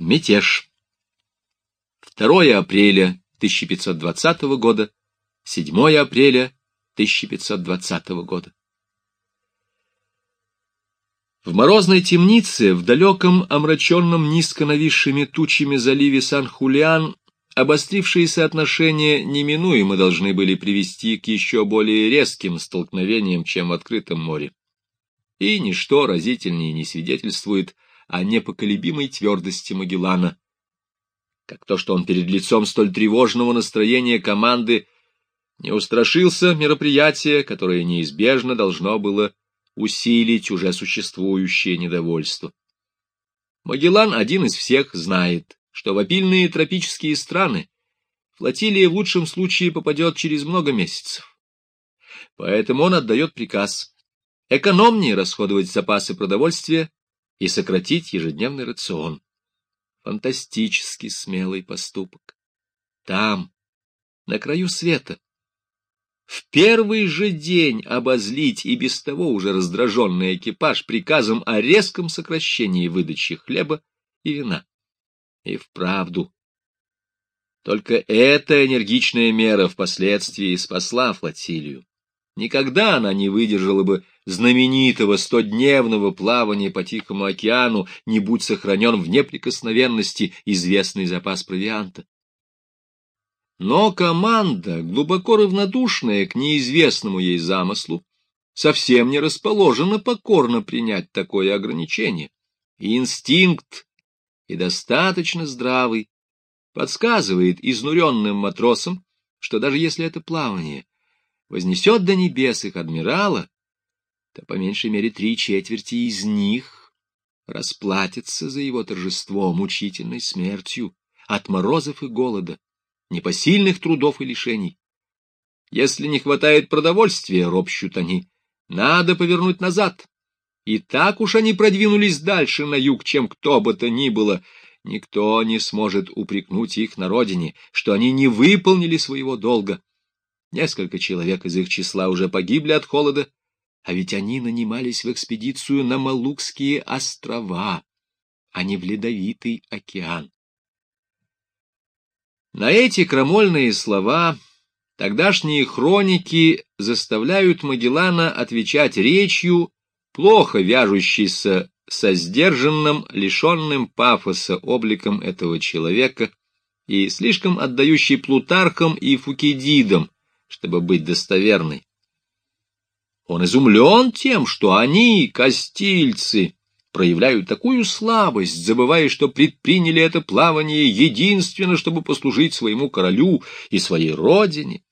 Мятеж. 2 апреля 1520 года, 7 апреля 1520 года. В морозной темнице, в далеком, омраченном низко нависшими тучами заливе Сан-Хулиан, обострившиеся отношения неминуемо должны были привести к еще более резким столкновениям, чем в открытом море. И ничто разительнее не свидетельствует о непоколебимой твердости Магеллана, как то, что он перед лицом столь тревожного настроения команды не устрашился мероприятия, которое неизбежно должно было усилить уже существующее недовольство. Магеллан один из всех знает, что в обильные тропические страны флотилия в лучшем случае попадет через много месяцев. Поэтому он отдает приказ экономнее расходовать запасы продовольствия и сократить ежедневный рацион. Фантастически смелый поступок. Там, на краю света, в первый же день обозлить и без того уже раздраженный экипаж приказом о резком сокращении выдачи хлеба и вина. И вправду. Только эта энергичная мера впоследствии спасла флотилию. Никогда она не выдержала бы знаменитого стодневного плавания по Тихому океану, не будь сохранен в неприкосновенности известный запас провианта. Но команда, глубоко равнодушная к неизвестному ей замыслу, совсем не расположена покорно принять такое ограничение. И инстинкт, и достаточно здравый, подсказывает изнуренным матросам, что даже если это плавание вознесет до небес их адмирала, то по меньшей мере три четверти из них расплатятся за его торжество мучительной смертью от морозов и голода, непосильных трудов и лишений. Если не хватает продовольствия, ропщут они, надо повернуть назад. И так уж они продвинулись дальше на юг, чем кто бы то ни было. Никто не сможет упрекнуть их на родине, что они не выполнили своего долга. Несколько человек из их числа уже погибли от холода, а ведь они нанимались в экспедицию на Малукские острова, а не в Ледовитый океан. На эти крамольные слова тогдашние хроники заставляют Магеллана отвечать речью, плохо вяжущейся со сдержанным, лишенным пафоса обликом этого человека и слишком отдающей Плутархам и Фукидидам, чтобы быть достоверной. Он изумлен тем, что они, костильцы, проявляют такую слабость, забывая, что предприняли это плавание единственно, чтобы послужить своему королю и своей родине.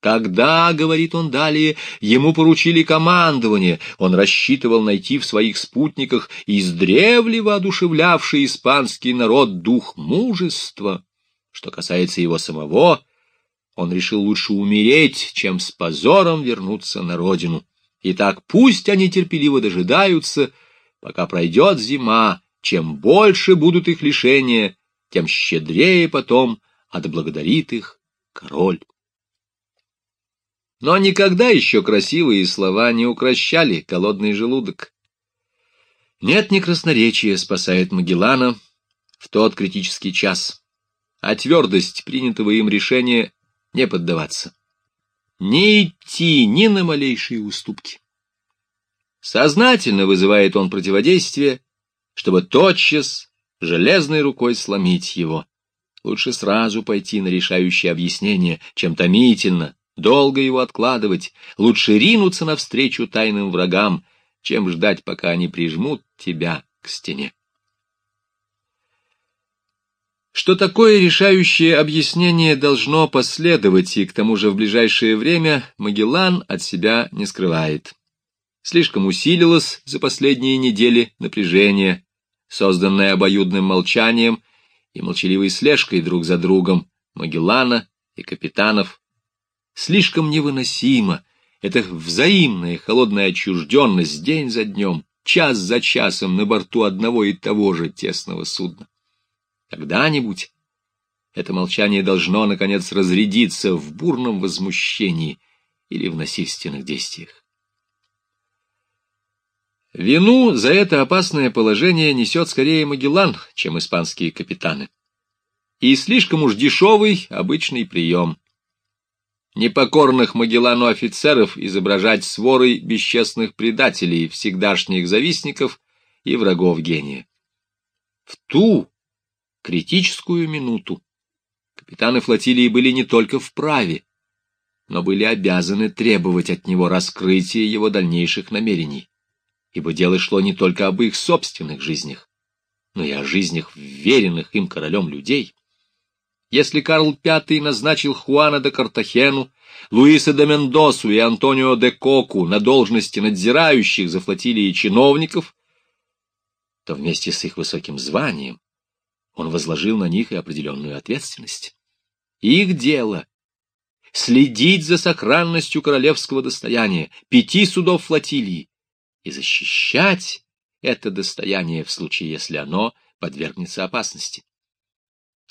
Когда, — говорит он далее, — ему поручили командование, он рассчитывал найти в своих спутниках издревле воодушевлявший испанский народ дух мужества. Что касается его самого, он решил лучше умереть, чем с позором вернуться на родину. Итак, пусть они терпеливо дожидаются, пока пройдет зима, чем больше будут их лишения, тем щедрее потом отблагодарит их король. Но никогда еще красивые слова не укращали голодный желудок. Нет ни красноречия спасает Магеллана в тот критический час, а твердость принятого им решения не поддаваться, не идти ни на малейшие уступки. Сознательно вызывает он противодействие, чтобы тотчас железной рукой сломить его. Лучше сразу пойти на решающее объяснение, чем томительно, долго его откладывать. Лучше ринуться навстречу тайным врагам, чем ждать, пока они прижмут тебя к стене. Что такое решающее объяснение должно последовать, и к тому же в ближайшее время Магеллан от себя не скрывает. Слишком усилилось за последние недели напряжение, созданное обоюдным молчанием и молчаливой слежкой друг за другом Магеллана и капитанов. Слишком невыносимо эта взаимная холодная отчужденность день за днем, час за часом на борту одного и того же тесного судна. Когда-нибудь это молчание должно, наконец, разрядиться в бурном возмущении или в насильственных действиях. Вину за это опасное положение несет скорее Магеллан, чем испанские капитаны. И слишком уж дешевый обычный прием. Непокорных Магеллану офицеров изображать сворой бесчестных предателей, всегдашних завистников и врагов гения. В ту критическую минуту капитаны флотилии были не только вправе, но были обязаны требовать от него раскрытия его дальнейших намерений ибо дело шло не только об их собственных жизнях, но и о жизнях веренных им королем людей. Если Карл V назначил Хуана де Картахену, Луиса де Мендосу и Антонио де Коку на должности надзирающих за флотилией чиновников, то вместе с их высоким званием он возложил на них и определенную ответственность. Их дело — следить за сохранностью королевского достояния, пяти судов флотилии, и защищать это достояние в случае, если оно подвергнется опасности.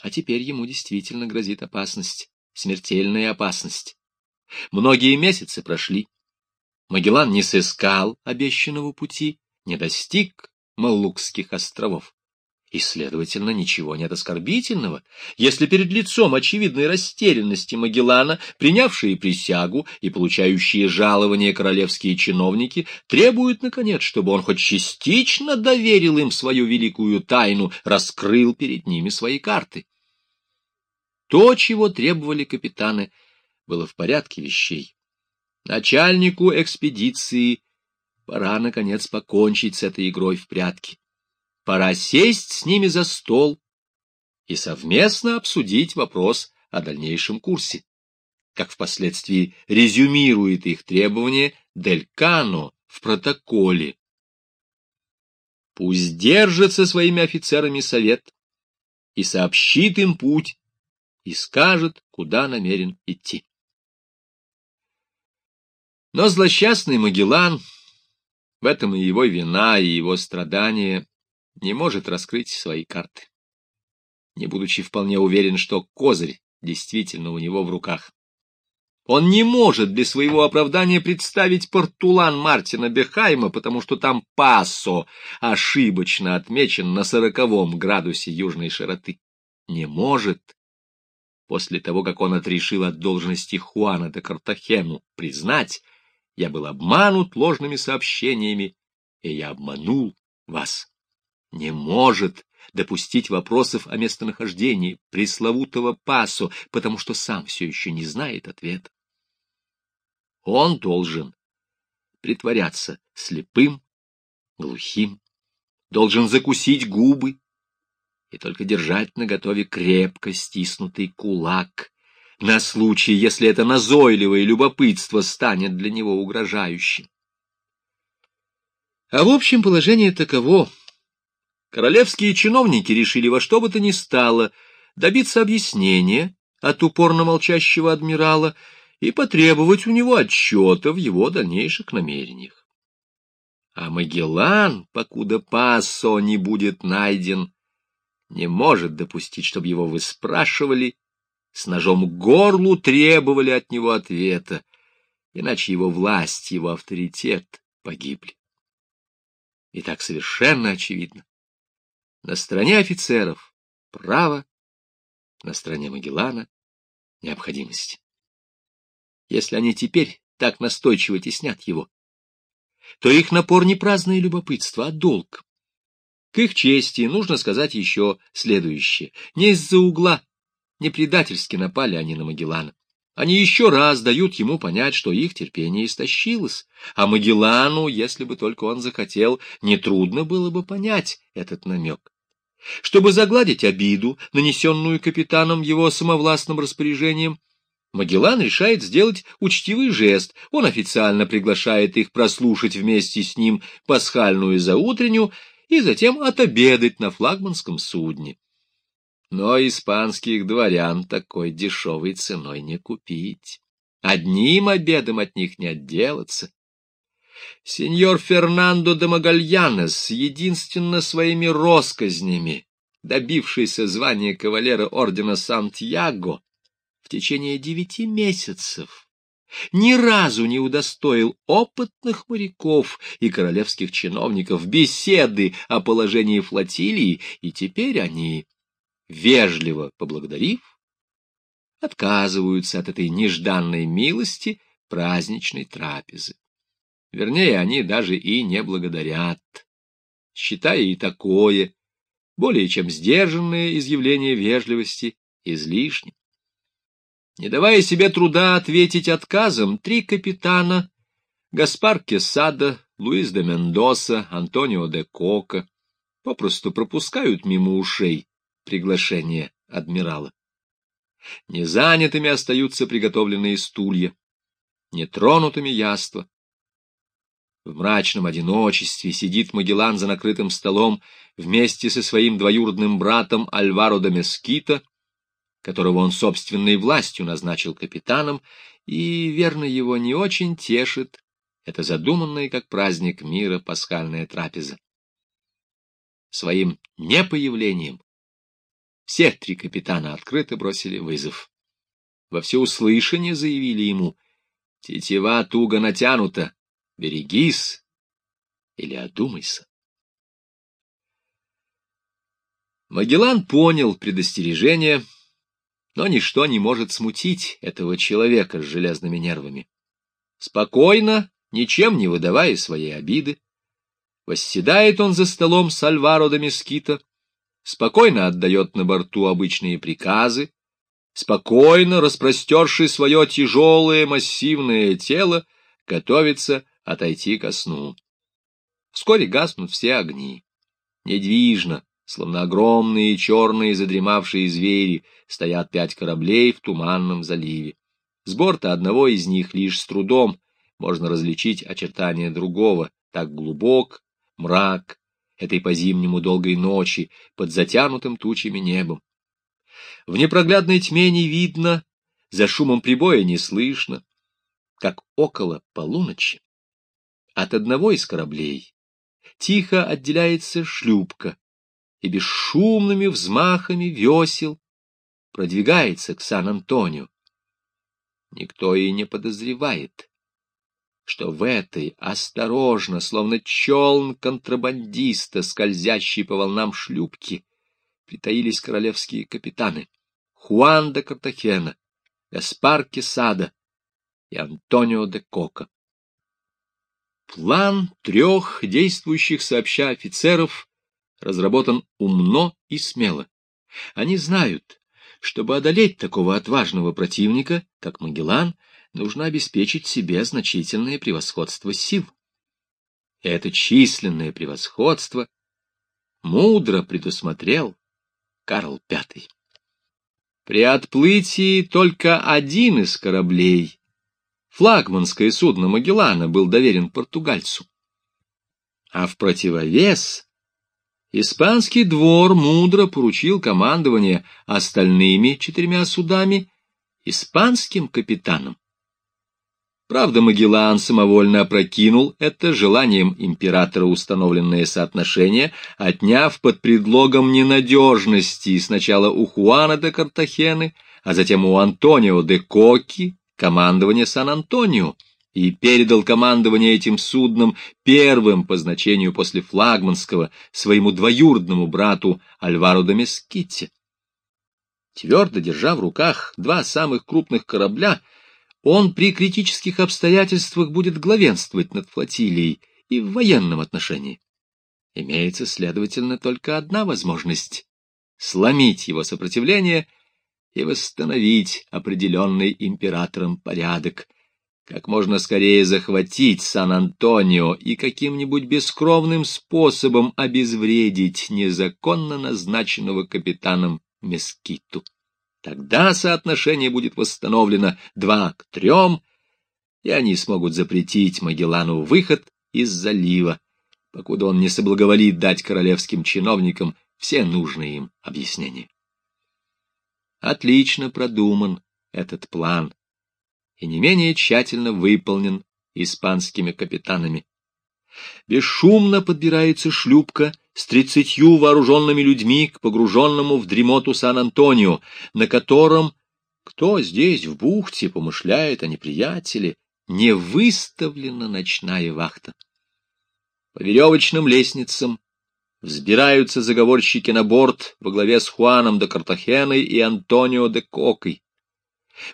А теперь ему действительно грозит опасность, смертельная опасность. Многие месяцы прошли. Магеллан не сыскал обещанного пути, не достиг Малукских островов. И, следовательно, ничего нет оскорбительного, если перед лицом очевидной растерянности Магеллана, принявшие присягу и получающие жалования королевские чиновники, требуют, наконец, чтобы он хоть частично доверил им свою великую тайну, раскрыл перед ними свои карты. То, чего требовали капитаны, было в порядке вещей. Начальнику экспедиции пора, наконец, покончить с этой игрой в прятки. Пора сесть с ними за стол и совместно обсудить вопрос о дальнейшем курсе, как впоследствии резюмирует их требования Дель Кано в протоколе. Пусть держит со своими офицерами совет и сообщит им путь, и скажет, куда намерен идти. Но злосчастный Магеллан, в этом и его вина, и его страдания, не может раскрыть свои карты, не будучи вполне уверен, что козырь действительно у него в руках. Он не может для своего оправдания представить портулан Мартина Бехайма, потому что там Пассо ошибочно отмечен на сороковом градусе южной широты. Не может, после того, как он отрешил от должности Хуана де Картахену, признать, я был обманут ложными сообщениями, и я обманул вас не может допустить вопросов о местонахождении пресловутого Пасо, потому что сам все еще не знает ответа. Он должен притворяться слепым, глухим, должен закусить губы и только держать наготове крепко стиснутый кулак на случай, если это назойливое любопытство станет для него угрожающим. А в общем положение таково. Королевские чиновники решили во что бы то ни стало добиться объяснения от упорно молчащего адмирала и потребовать у него отчета в его дальнейших намерениях. А Магеллан, покуда Пассо не будет найден, не может допустить, чтобы его выспрашивали, с ножом к горлу требовали от него ответа, иначе его власть, его авторитет погибли. И так совершенно очевидно. На стороне офицеров право, на стороне Магеллана необходимость. Если они теперь так настойчиво теснят его, то их напор не праздное любопытство, а долг. К их чести нужно сказать еще следующее. Не из-за угла, не предательски напали они на Магеллана. Они еще раз дают ему понять, что их терпение истощилось, а Магеллану, если бы только он захотел, нетрудно было бы понять этот намек. Чтобы загладить обиду, нанесенную капитаном его самовластным распоряжением, Магеллан решает сделать учтивый жест. Он официально приглашает их прослушать вместе с ним пасхальную заутренню и затем отобедать на флагманском судне. Но испанских дворян такой дешевой ценой не купить. Одним обедом от них не отделаться. Сеньор Фернандо де Магальянес, единственно своими росказнями, добившийся звания кавалера ордена Сантьяго, в течение девяти месяцев ни разу не удостоил опытных моряков и королевских чиновников беседы о положении флотилии, и теперь они, вежливо поблагодарив, отказываются от этой нежданной милости праздничной трапезы. Вернее, они даже и не благодарят, считая и такое, более чем сдержанное изъявление вежливости, излишним. Не давая себе труда ответить отказом, три капитана — Гаспар Кесада, Луис де Мендоса, Антонио де Кока — попросту пропускают мимо ушей приглашение адмирала. Незанятыми остаются приготовленные стулья, нетронутыми яства. В мрачном одиночестве сидит Магеллан за накрытым столом вместе со своим двоюродным братом Альваро де Мескита, которого он собственной властью назначил капитаном, и, верно, его не очень тешит это задуманная как праздник мира пасхальная трапеза. Своим непоявлением все три капитана открыто бросили вызов. Во всеуслышание заявили ему, «Тетива туго натянута, берегись или одумайся». Магеллан понял предостережение, но ничто не может смутить этого человека с железными нервами. Спокойно, ничем не выдавая своей обиды, восседает он за столом с Альваро де Мескита, спокойно отдает на борту обычные приказы, спокойно, распростерши свое тяжелое массивное тело, готовится отойти ко сну. Вскоре гаснут все огни. Недвижно, словно огромные черные задремавшие звери, стоят пять кораблей в туманном заливе. С борта одного из них лишь с трудом можно различить очертания другого, так глубок мрак этой по-зимнему долгой ночи под затянутым тучами небом. В непроглядной тьме не видно, за шумом прибоя не слышно, как около полуночи от одного из кораблей тихо отделяется шлюпка, и бесшумными взмахами весел продвигается к Сан-Антонио. Никто и не подозревает, что в этой осторожно, словно челн контрабандиста, скользящей по волнам шлюпки, притаились королевские капитаны Хуан де Картахена, Гаспар Кесада и Антонио де Кока. План трех действующих сообща офицеров разработан умно и смело. Они знают, чтобы одолеть такого отважного противника, как Магеллан, нужно обеспечить себе значительное превосходство сил. это численное превосходство мудро предусмотрел Карл V. При отплытии только один из кораблей, флагманское судно Магеллана, был доверен португальцу. А в противовес Испанский двор мудро поручил командование остальными четырьмя судами испанским капитанам. Правда, Магеллан самовольно опрокинул это желанием императора установленное соотношение, отняв под предлогом ненадежности сначала у Хуана де Картахены, а затем у Антонио де Коки командование Сан-Антонио, и передал командование этим судном первым по значению после флагманского своему двоюродному брату Альвару де Мескитте. Твердо держа в руках два самых крупных корабля, он при критических обстоятельствах будет главенствовать над флотилией и в военном отношении. Имеется, следовательно, только одна возможность — сломить его сопротивление и восстановить определенный императором порядок — как можно скорее захватить Сан-Антонио и каким-нибудь бескровным способом обезвредить незаконно назначенного капитаном Мескиту. Тогда соотношение будет восстановлено два к трем, и они смогут запретить Магеллану выход из залива, покуда он не соблаговолит дать королевским чиновникам все нужные им объяснения. Отлично продуман этот план и не менее тщательно выполнен испанскими капитанами. Бесшумно подбирается шлюпка с тридцатью вооруженными людьми к погруженному в дремоту Сан-Антонио, на котором Кто здесь, в бухте, помышляет о неприятеле, не выставлена ночная вахта. По веревочным лестницам взбираются заговорщики на борт во главе с Хуаном де Картахеной и Антонио де Кокой.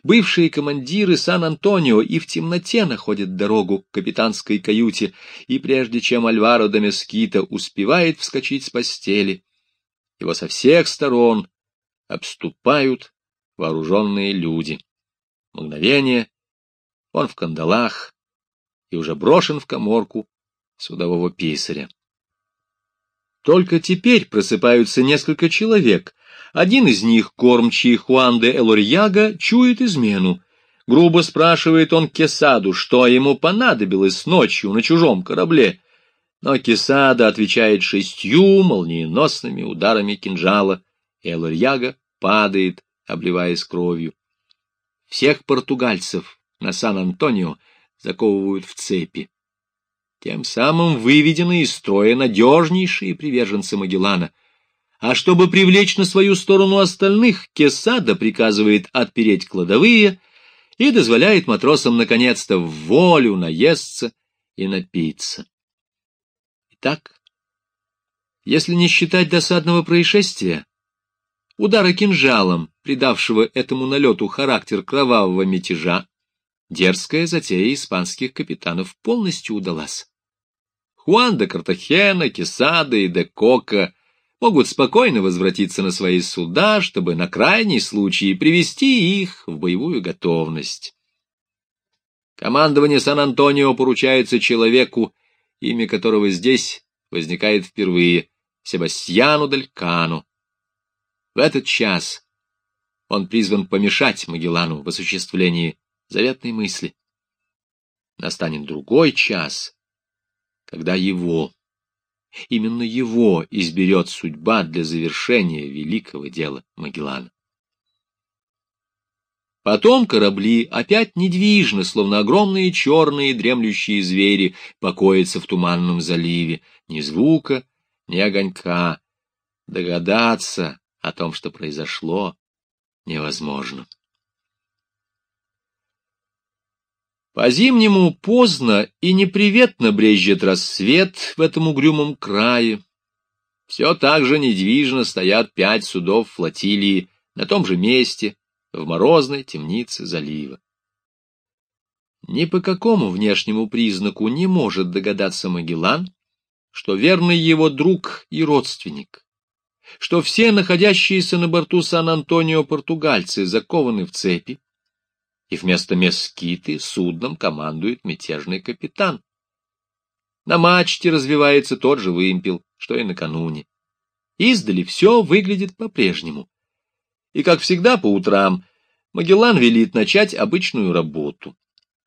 Бывшие командиры Сан-Антонио и в темноте находят дорогу к капитанской каюте, и прежде чем Альваро де Мескита успевает вскочить с постели, его со всех сторон обступают вооруженные люди. Мгновение, он в кандалах и уже брошен в коморку судового писаря. Только теперь просыпаются несколько человек. Один из них, кормчий Хуан де Элорьяга, чует измену. Грубо спрашивает он Кесаду, что ему понадобилось ночью на чужом корабле. Но Кесада отвечает шестью молниеносными ударами кинжала, Элорьяга падает, обливаясь кровью. Всех португальцев на Сан-Антонио заковывают в цепи. Тем самым выведены из строя надежнейшие приверженцы Магеллана. А чтобы привлечь на свою сторону остальных, Кесада приказывает отпереть кладовые и дозволяет матросам наконец-то в волю наесться и напиться. Итак, если не считать досадного происшествия, удара кинжалом, придавшего этому налету характер кровавого мятежа, Дерзкая затея испанских капитанов полностью удалась. Хуан де Картахена, Кесада и де Кока могут спокойно возвратиться на свои суда, чтобы на крайний случай привести их в боевую готовность. Командование Сан-Антонио поручается человеку, имя которого здесь возникает впервые, Себастьяну Дель Кану. В этот час он призван помешать Магеллану в осуществлении заветной мысли. Настанет другой час, когда его, именно его изберет судьба для завершения великого дела Магеллана. Потом корабли опять недвижно, словно огромные черные дремлющие звери, покоятся в туманном заливе. Ни звука, ни огонька. Догадаться о том, что произошло, невозможно. По-зимнему поздно и неприветно брежет рассвет в этом угрюмом крае. Все так же недвижно стоят пять судов флотилии на том же месте, в морозной темнице залива. Ни по какому внешнему признаку не может догадаться Магеллан, что верный его друг и родственник, что все находящиеся на борту Сан-Антонио португальцы закованы в цепи, и вместо Мескиты судном командует мятежный капитан. На мачте развивается тот же вымпел, что и накануне. Издали все выглядит по-прежнему. И, как всегда, по утрам Магеллан велит начать обычную работу.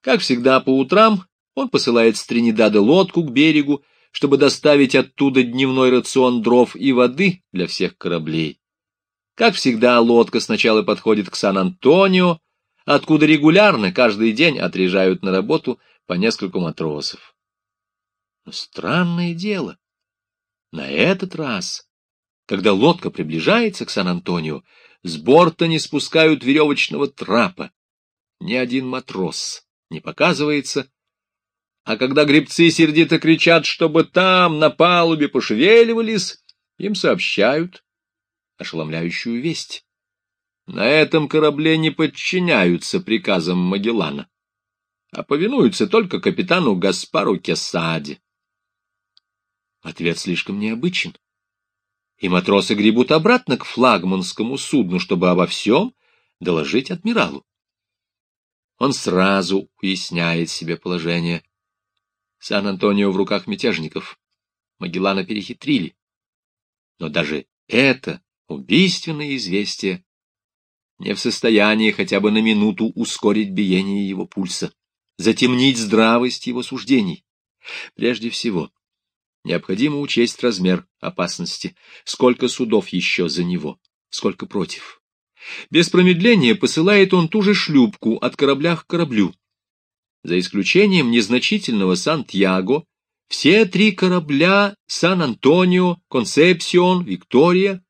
Как всегда, по утрам он посылает с Тринидада лодку к берегу, чтобы доставить оттуда дневной рацион дров и воды для всех кораблей. Как всегда, лодка сначала подходит к Сан-Антонио, откуда регулярно каждый день отряжают на работу по нескольку матросов. Но странное дело. На этот раз, когда лодка приближается к Сан-Антонио, с борта не спускают веревочного трапа. Ни один матрос не показывается, а когда гребцы сердито кричат, чтобы там, на палубе, пошевеливались, им сообщают ошеломляющую весть. На этом корабле не подчиняются приказам Магеллана, а повинуются только капитану Гаспару Кесаде. Ответ слишком необычен, и матросы гребут обратно к флагманскому судну, чтобы обо всем доложить адмиралу. Он сразу уясняет себе положение. Сан-Антонио в руках мятежников. Магеллана перехитрили. Но даже это убийственное известие не в состоянии хотя бы на минуту ускорить биение его пульса, затемнить здравость его суждений. Прежде всего, необходимо учесть размер опасности, сколько судов еще за него, сколько против. Без промедления посылает он ту же шлюпку от корабля к кораблю. За исключением незначительного Сантьяго, все три корабля Сан-Антонио, Консепсион, Виктория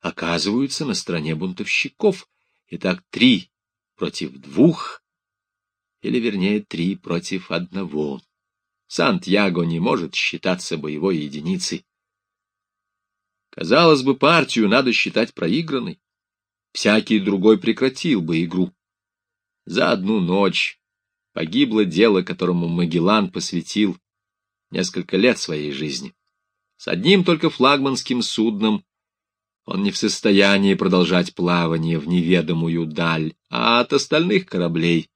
оказываются на стороне бунтовщиков, Итак, три против двух, или, вернее, три против одного. Сантьяго не может считаться боевой единицей. Казалось бы, партию надо считать проигранной. Всякий другой прекратил бы игру. За одну ночь погибло дело, которому Магеллан посвятил несколько лет своей жизни. С одним только флагманским судном он не в состоянии продолжать плавание в неведомую даль, а от остальных кораблей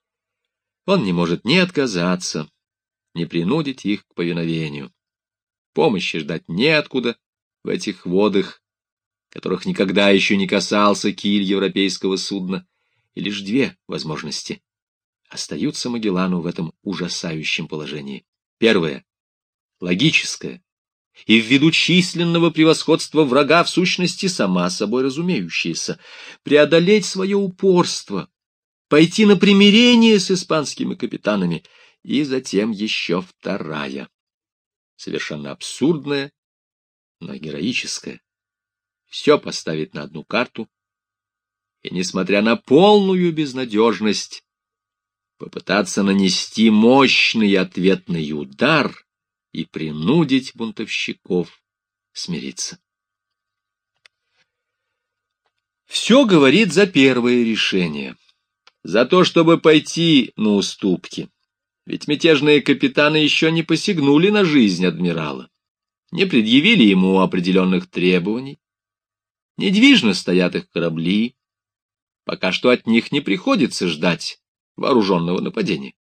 он не может ни отказаться, ни принудить их к повиновению. Помощи ждать неоткуда, в этих водах, которых никогда еще не касался киль европейского судна, и лишь две возможности остаются Магеллану в этом ужасающем положении. Первое — логическое, и ввиду численного превосходства врага в сущности сама собой разумеющееся, преодолеть свое упорство, пойти на примирение с испанскими капитанами, и затем еще вторая, совершенно абсурдная но героическое. Все поставить на одну карту, и, несмотря на полную безнадежность, попытаться нанести мощный ответный удар и принудить бунтовщиков смириться. Все говорит за первое решение, за то, чтобы пойти на уступки, ведь мятежные капитаны еще не посягнули на жизнь адмирала не предъявили ему определенных требований, недвижно стоят их корабли, пока что от них не приходится ждать вооруженного нападения.